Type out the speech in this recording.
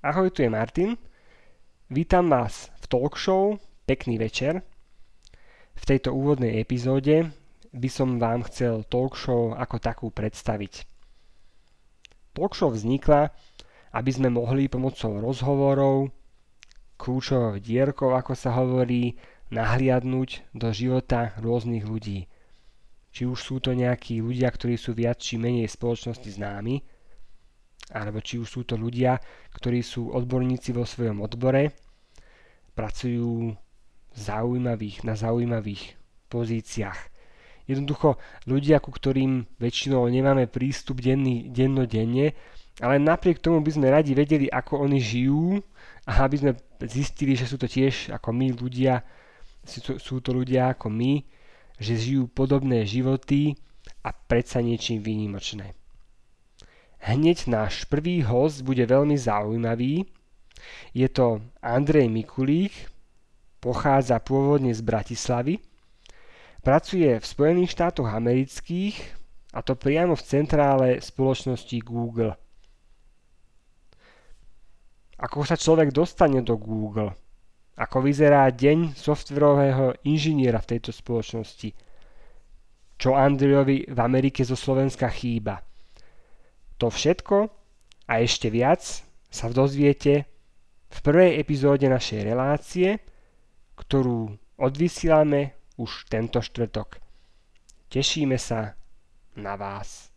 Ahoj, tu je Martin. Vítam vás v talk show. Pekný večer. V tejto úvodnej epizóde by som vám chcel talk show ako takú predstaviť. Talk show vznikla, aby sme mohli pomocou rozhovorov, kľúčovou dierkou, ako sa hovorí, nahliadnúť do života rôznych ľudí. Či už sú to nejakí ľudia, ktorí sú viac či menej spoločnosti známi, alebo či už sú to ľudia, ktorí sú odborníci vo svojom odbore, pracujú zaujímavých, na zaujímavých pozíciách. Jednoducho ľudia, ku ktorým väčšinou nemáme prístup denný, dennodenne, ale napriek tomu by sme radi vedeli, ako oni žijú a aby sme zistili, že sú to tiež ako my ľudia, sú to, ľudia ako my, že žijú podobné životy a predsa niečím výnimočné. Hneď náš prvý host bude veľmi zaujímavý. Je to Andrej Mikulík, pochádza pôvodne z Bratislavy, pracuje v Spojených štátoch amerických a to priamo v centrále spoločnosti Google ako sa človek dostane do Google, ako vyzerá deň softverového inžiniera v tejto spoločnosti, čo Andrejovi v Amerike zo Slovenska chýba. To všetko a ešte viac sa dozviete v prvej epizóde našej relácie, ktorú odvysielame už tento štvrtok. Tešíme sa na vás.